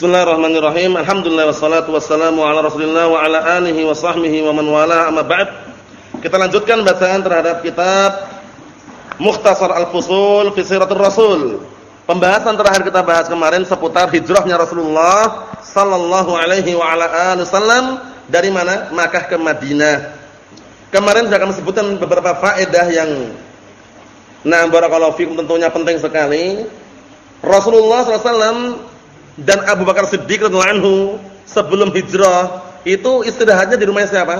Bismillahirrahmanirrahim. Alhamdulillah wassalatu wassalamu ala Rasulillah wa ala alihi wa sahbihi wa man wala amma ba'd. Kita lanjutkan bacaan terhadap kitab Mukhtasar Al-Fusul fi Siratul Rasul. Pembahasan terakhir kita bahas kemarin seputar hijrahnya Rasulullah sallallahu alaihi wa ala alihi wasallam dari mana? Makkah ke Madinah. Kemarin sudah kami sebutkan beberapa faedah yang nah barakallahu fikum tentunya penting sekali. Rasulullah SAW dan Abu Bakar Siddiq radhiyallahu anhu sebelum hijrah itu istirahatnya di rumahnya siapa?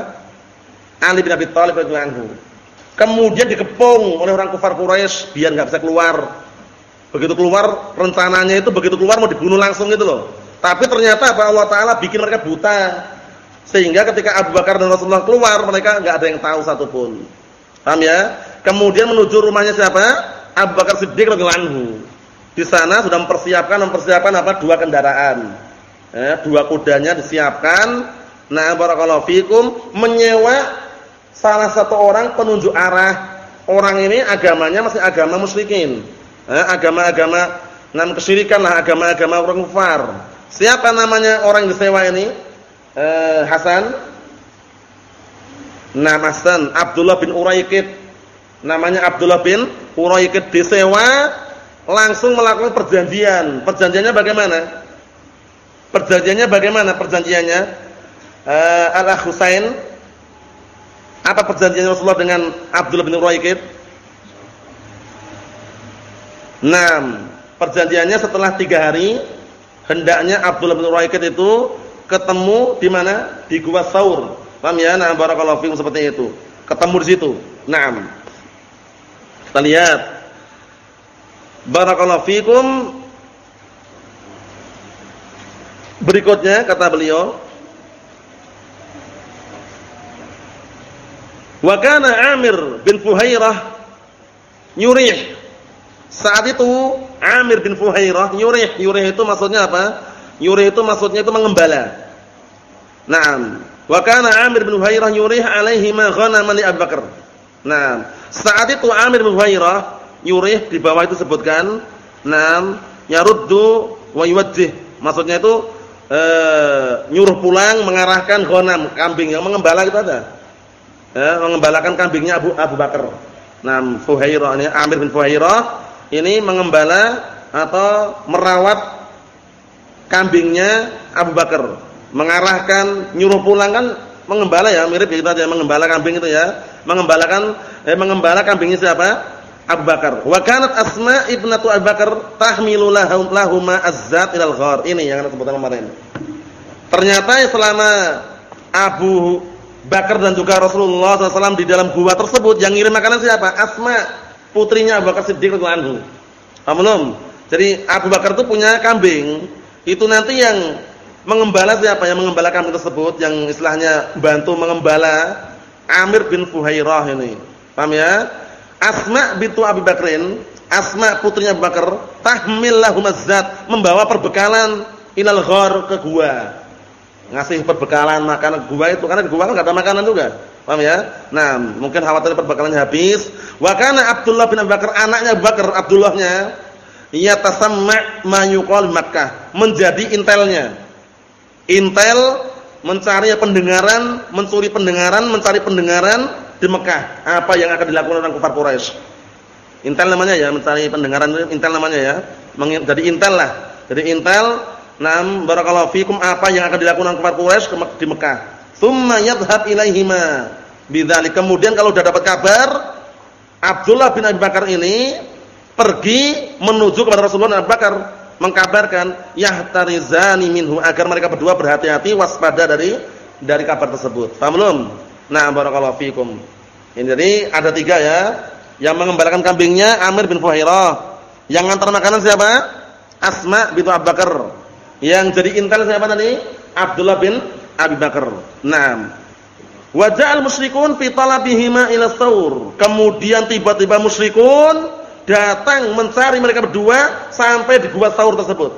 Ali bin Abi Thalib radhiyallahu anhu. Kemudian dikepung oleh orang kafir Quraisy biar enggak bisa keluar. Begitu keluar rencananya itu begitu keluar mau dibunuh langsung gitu loh. Tapi ternyata apa Allah taala bikin mereka buta. Sehingga ketika Abu Bakar dan Rasulullah keluar mereka enggak ada yang tahu satupun. Paham ya? Kemudian menuju rumahnya siapa? Abu Bakar Siddiq radhiyallahu anhu. Di sana sudah mempersiapkan mempersiapkan apa? Dua kendaraan. Eh, dua kudanya disiapkan. Nah, barakallahu fikum menyewa salah satu orang penunjuk arah. Orang ini agamanya masih agama musyrikin. Eh, agama-agama nan kesyirikan lah, agama-agama orang kafir. Siapa namanya orang yang disewa ini? Eh, Hasan. Nama Hasan Abdullah bin Uraikid. Namanya Abdullah bin Uraikid disewa langsung melakukan perjanjian. Perjanjiannya bagaimana? Perjanjiannya bagaimana perjanjiannya? Uh, Al Husain apa perjanjian Rasulullah dengan Abdullah bin Uraikid? Nah, perjanjiannya setelah tiga hari hendaknya Abdullah bin Uraikid itu ketemu di mana? Di Gua Saur. Paham ya? Nah, barakallahu fiikum seperti itu. Ketemu di situ. Naam. Kita lihat Barakallahu fikum. Berikutnya kata beliau, Wa kana Amir bin Fuhairah yurih. Saat itu Amir bin Fuhairah yurih. Yurih itu maksudnya apa? Yurih itu maksudnya itu mengembala. Naam. Wa kana Amir bin Fuhairah yurih alaihi ma ghanaman li Abu Bakar. Nah, saat itu Amir bin Fuhairah yurih di bawah itu sebutkan nam yaruddu wa yuwajjih maksudnya itu e, nyuruh pulang mengarahkan ghanam kambing. Yang mengembala itu ada. Ya, mengembalakan kambingnya Abu Abu Bakar. Nam Fuhairah ini Amir bin Fuhairah ini mengembala atau merawat kambingnya Abu Bakar. Mengarahkan nyuruh pulang kan mengembala ya mirip gitu aja mengembala kambing itu ya. Mengembalakan eh mengembala kambingnya siapa Abu Bakar. Wa kanat Asma ibnatu Abu Bakar tahmilu lahuma azzat ilal ghar. Ini yang kita sebutkan kemarin. Ternyata selama Abu Bakar dan juga Rasulullah SAW di dalam gua tersebut yang ngirim makanan siapa? Asma, putrinya Abu Bakar Siddiq radhiyallahu anhu. Jadi Abu Bakar itu punya kambing. Itu nanti yang mengembala siapa? Yang mengembala kambing tersebut yang istilahnya bantu mengembala Amir bin Fuhairah ini. Paham ya? Asma bintu Abi Bakrin, Asma putrinya Abu Bakar, tahmil lahum azzat, membawa perbekalan ilal ghar ke gua. Ngasih perbekalan makanan gua itu karena di gua kan enggak ada makanan juga. Paham ya? Nah, mungkin khawatir perbekalannya habis. Wa kana Abdullah bin Abu Bakar, anaknya Abu Bakar, Abdullahnya yatasamma ma yuqal Makkah, menjadi intelnya. Intel mencari pendengaran, mencuri pendengaran, mencari pendengaran di Mekah apa yang akan dilakukan orang kafir Quraisy. Intel namanya ya, mencari pendengaran intel namanya ya. Jadi intel lah. Jadi intel nam barakallahu fikum apa yang akan dilakukan orang kafir Quraisy di Mekah. Tsumma yadhhab ilaihima bidzalik. Kemudian kalau sudah dapat kabar Abdullah bin Abi Bakar ini pergi menuju kepada Rasulullah Abu Bakar mengkabarkan yahtarizani minhu agar mereka berdua berhati-hati waspada dari dari kabar tersebut. Paham belum? Nah, barakallahu fikum. Ini jadi ada tiga ya. Yang mengembalakan kambingnya Amir bin Fuhairah. Yang ngantar makanan siapa? Asma bintu Abu Bakar. Yang jadi intel siapa tadi? Abdullah bin Abi Bakar. Naam. Waja'al musyrikun fi talabihima ila saur. Kemudian tiba-tiba musyrikun datang mencari mereka berdua sampai di gua saur tersebut.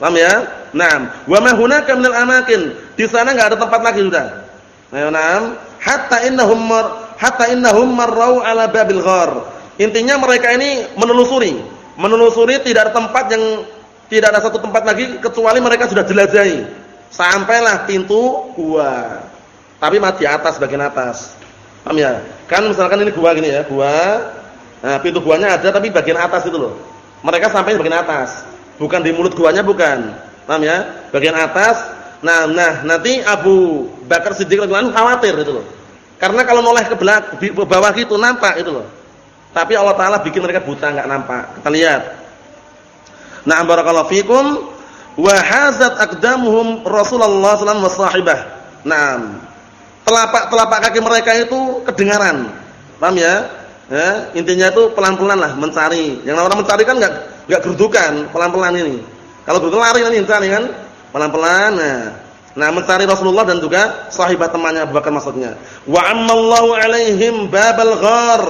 Paham ya? Naam. Wa ma hunaka minal amakin. Di sana enggak ada tempat lagi sudah. Ayo na'am, hatta innahum mar, hatta innahum marrau ala babil ghar. Intinya mereka ini menelusuri, menelusuri tidak ada tempat yang Tidak ada satu tempat lagi kecuali mereka sudah jelajahi. Sampailah pintu gua. Tapi mati atas bagian atas. Paham ya? Kan misalkan ini gua gini ya, gua. Nah, pintu guanya ada tapi bagian atas itu loh. Mereka sampai bagian atas. Bukan di mulut guanya bukan. Paham ya? Bagian atas. Nah, nah nanti Abu Bakar Siddiq radhiyallahu khawatir itu loh. Karena kalau noleh ke belakang ke bawah gitu nampak itu loh. Tapi Allah taala bikin mereka buta enggak nampak. Kita lihat. Nah, barakallahu fikum wa hazat aqdamuhum Rasulullah sallallahu alaihi wasallam. Nah, telapak-telapak kaki mereka itu kedengaran. Paham ya? ya intinya itu pelan-pelan lah mencari. Yang orang mencari kan enggak enggak gerudukan, pelan-pelan ini. Kalau gerudukan lari nanti mencari kan pelan-pelan. Nah, Nah, mencari Rasulullah dan juga sahabat temannya Abu Bakar maksudnya. Wa ammallahu alaihim babal ghar.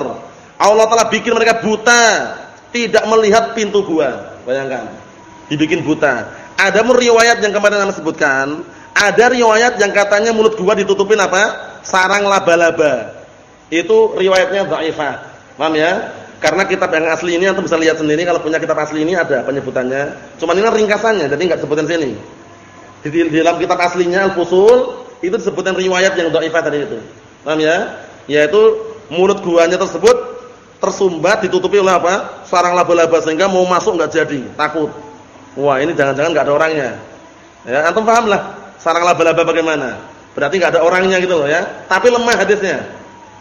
Allah telah bikin mereka buta, tidak melihat pintu gua. Bayangkan. Dibikin buta. Ada riwayat yang kemarin saya sebutkan, ada riwayat yang katanya mulut gua ditutupin apa? Sarang laba-laba. Itu riwayatnya dhaifah. Paham ya? Karena kitab yang asli ini antum bisa lihat sendiri kalau punya kitab asli ini ada penyebutannya. Cuman ini ringkasannya, jadi enggak sebutin sini. Di, dalam kitab aslinya Al-Fusul itu disebutkan riwayat yang dhaifah tadi itu. Paham ya? Yaitu mulut guanya tersebut tersumbat ditutupi oleh apa? Sarang laba-laba sehingga mau masuk enggak jadi, takut. Wah, ini jangan-jangan enggak ada orangnya. Ya, antum paham lah sarang laba-laba bagaimana? Berarti enggak ada orangnya gitu loh ya. Tapi lemah hadisnya.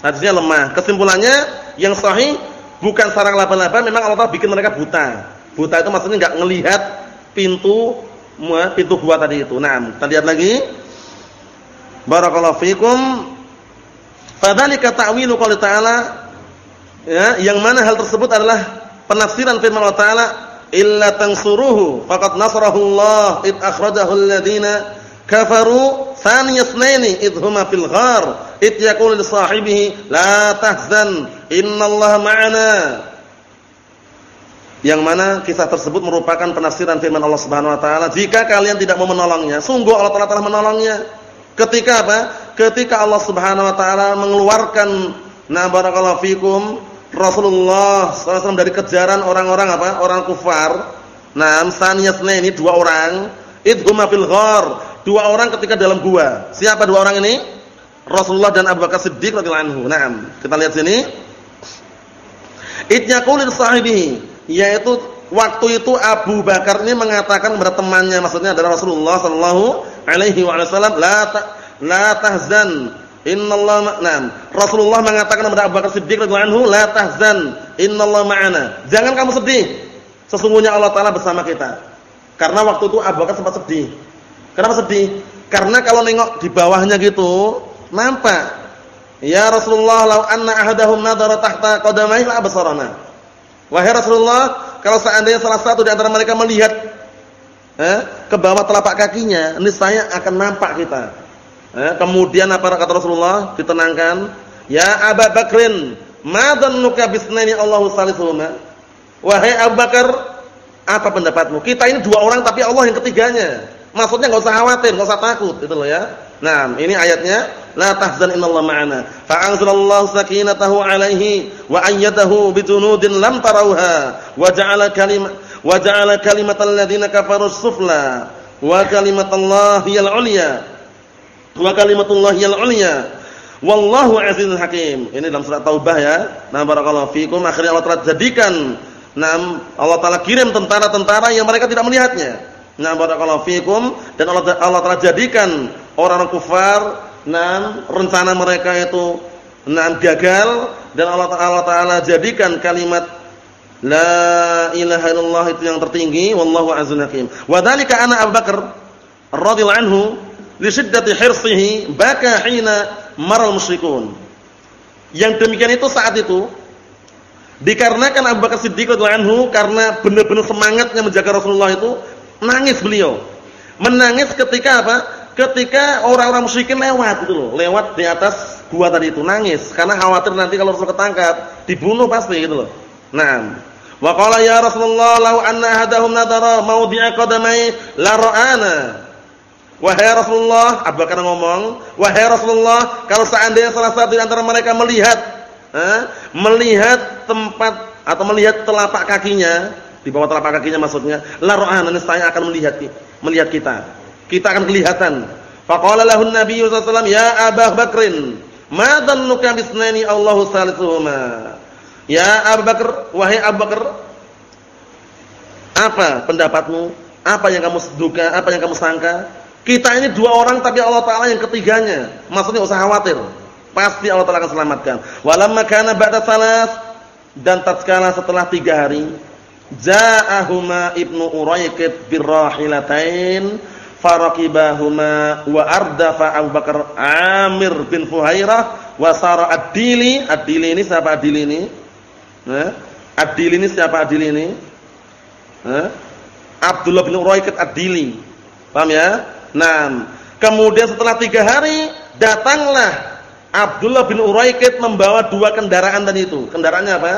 Hadisnya lemah. Kesimpulannya yang sahih bukan sarang laba-laba, memang Allah Taala bikin mereka buta. Buta itu maksudnya enggak ngelihat pintu pintu gua tadi itu. Nah, kita lihat lagi. Barakallahu fikum. Fadzalika ta'wilu qouli ta'ala ya, yang mana hal tersebut adalah penafsiran firman Allah Ta'ala illa tansuruhu faqad nasarahu Allah id akhrajahu alladziina kafaru thaniyasnaini id huma fil ghar id yaqulu li sahibihi la tahzan innallaha ma'ana yang mana kisah tersebut merupakan penafsiran firman Allah Subhanahu wa taala, jika kalian tidak mau menolongnya, sungguh Allah Taala telah menolongnya. Ketika apa? Ketika Allah Subhanahu wa taala mengeluarkan na barakallahu fikum Rasulullah SAW dari kejaran orang-orang apa? Orang kufar. Nah, saniyasna ini dua orang, idhuma fil ghar. Dua orang ketika dalam gua. Siapa dua orang ini? Rasulullah dan Abu Bakar Siddiq radhiyallahu anhu. Naam. Kita lihat sini. Idyaqul sahibihi yaitu waktu itu Abu Bakar ini mengatakan kepada temannya maksudnya adalah Rasulullah sallallahu alaihi wasallam la ta, la tahzan innallaha ma'ana Rasulullah mengatakan kepada Abu Bakar Siddiq radhiyallahu anhu la tahzan innallaha ma'ana. Jangan kamu sedih. Sesungguhnya Allah taala bersama kita. Karena waktu itu Abu Bakar sempat sedih. Kenapa sedih? Karena kalau nengok di bawahnya gitu nampak ya Rasulullah law anna ahadahum nadara tahta qadamaihi la absarana Wahai Rasulullah, kalau seandainya salah satu di antara mereka melihat eh, ke bawah telapak kakinya, niscaya akan nampak kita. Eh, kemudian apa kata Rasulullah? Ditenangkan, "Ya Abu Bakrin, ma dhannuka bisnaini Allahu salisuhuma?" Wahai Abu Bakar, apa pendapatmu? Kita ini dua orang tapi Allah yang ketiganya. Maksudnya enggak usah khawatir, enggak usah takut, gitu loh ya. Nah, ini ayatnya la tahzan innallaha ma'ana. Fa anzalallahu sakinatahu 'alaihi wa ayyadahu bijunudin lam tarauha wa ja'ala kalimat wa ja'ala kalimatal ladzina kafaru sufla wa kalimatullahi al-'ulya wa kalimatullahi al-'ulya wallahu 'azizun hakim. Ini dalam surat Taubah ya. Nah, barakallahu fikum akhirnya Allah telah jadikan Nah, Allah Taala kirim tentara-tentara yang mereka tidak melihatnya. Nah, barakallahu fikum dan Allah Allah telah jadikan orang-orang kufar nah rencana mereka itu nah gagal dan Allah Taala taala jadikan kalimat la ilaha illallah itu yang tertinggi wallahu azza hakim. Wa dzalika ana Abu Bakar radhiyallahu anhu li shiddati hirsihi baka hina maral musyrikun. Yang demikian itu saat itu dikarenakan Abu Bakar Siddiq radhiyallahu anhu karena benar-benar semangatnya menjaga Rasulullah itu Nangis beliau. Menangis ketika apa? Ketika orang-orang musyrikin lewat itu loh, lewat di atas gua tadi itu nangis karena khawatir nanti kalau Rasul ketangkap, dibunuh pasti gitu loh. Nah, wa qala ya Rasulullah law anna hadahum nadara mawdi'a qadamai la ra'ana. Wahai Rasulullah, Abu Bakar ngomong, wahai Rasulullah, kalau seandainya salah satu di antara mereka melihat, eh, melihat tempat atau melihat telapak kakinya, di bawah telapak kakinya maksudnya. La ra'ana saya akan melihat melihat kita. Kita akan kelihatan. Faqala lahu an-nabiy sallallahu ya Abu Bakrin, ma dhannuka bisnani Allahu salisuhuma? Ya Abu Bakar, wahai Abu Bakar, apa pendapatmu? Apa yang kamu duga? Apa yang kamu sangka? Kita ini dua orang tapi Allah Taala yang ketiganya. Maksudnya usah khawatir. Pasti Allah Taala akan selamatkan. Walamma kana ba'da salas dan tatkala setelah tiga hari, ja'ahuma ibnu Uraykib birrahilatain faraqibahuma wa ardafa Abu Bakar Amir bin Fuhairah wa sara Ad-Dili. Ad-Dili ini siapa Ad-Dili ini? Nah, Ad-Dili ini siapa Ad-Dili ini? Nah, Abdullah bin Uraykib Ad-Dili. Paham ya? Nah, kemudian setelah tiga hari datanglah Abdullah bin Uraikid membawa dua kendaraan tadi itu. Kendaraannya apa?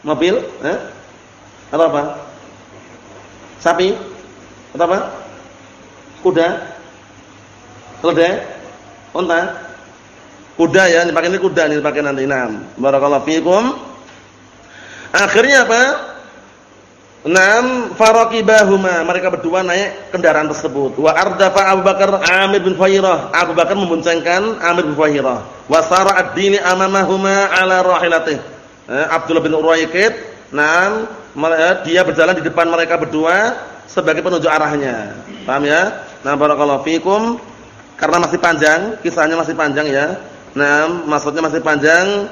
Mobil? Eh? Atau apa? Sapi? Atau apa? Kuda? Keledai? Unta? Kuda ya, dipakai ini kuda nih dipakai nanti. Nah, barakallahu fiikum. Akhirnya apa? Naam faraqibahuma mereka berdua naik kendaraan tersebut. Wa ardafa Abu Bakar Amir bin Fuhairah. Abu Bakar memboncengkan Amir bin Fuhairah. Wa sara ad-dini amamahuma ala rahilatih. Eh, Abdullah bin Uraykid, naam eh, dia berjalan di depan mereka berdua sebagai penunjuk arahnya. Paham ya? Nah, barakallahu fikum. Karena masih panjang, kisahnya masih panjang ya. Nah, maksudnya masih panjang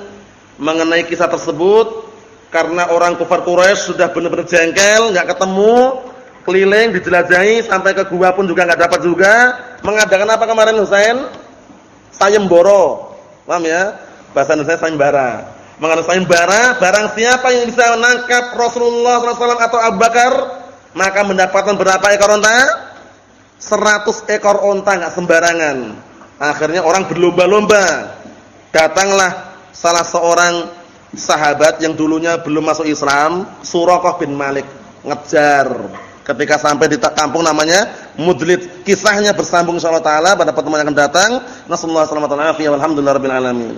mengenai kisah tersebut karena orang kufar Quraisy sudah benar-benar jengkel, nggak ketemu, keliling dijelajahi sampai ke gua pun juga nggak dapat juga. Mengadakan apa kemarin Husain? Sayemboro. Paham ya? Bahasa Indonesia sayembara. Mengadakan sayembara, barang siapa yang bisa menangkap Rasulullah SAW atau Abu Bakar, maka mendapatkan berapa ekor onta? 100 ekor onta nggak sembarangan. Akhirnya orang berlomba-lomba. Datanglah salah seorang sahabat yang dulunya belum masuk Islam, Suraqah bin Malik ngejar ketika sampai di kampung namanya Mudlid. Kisahnya bersambung insyaallah taala pada pertemuan yang akan datang. Nasallahu alaihi wasallam wa alhamdulillahirabbil alamin.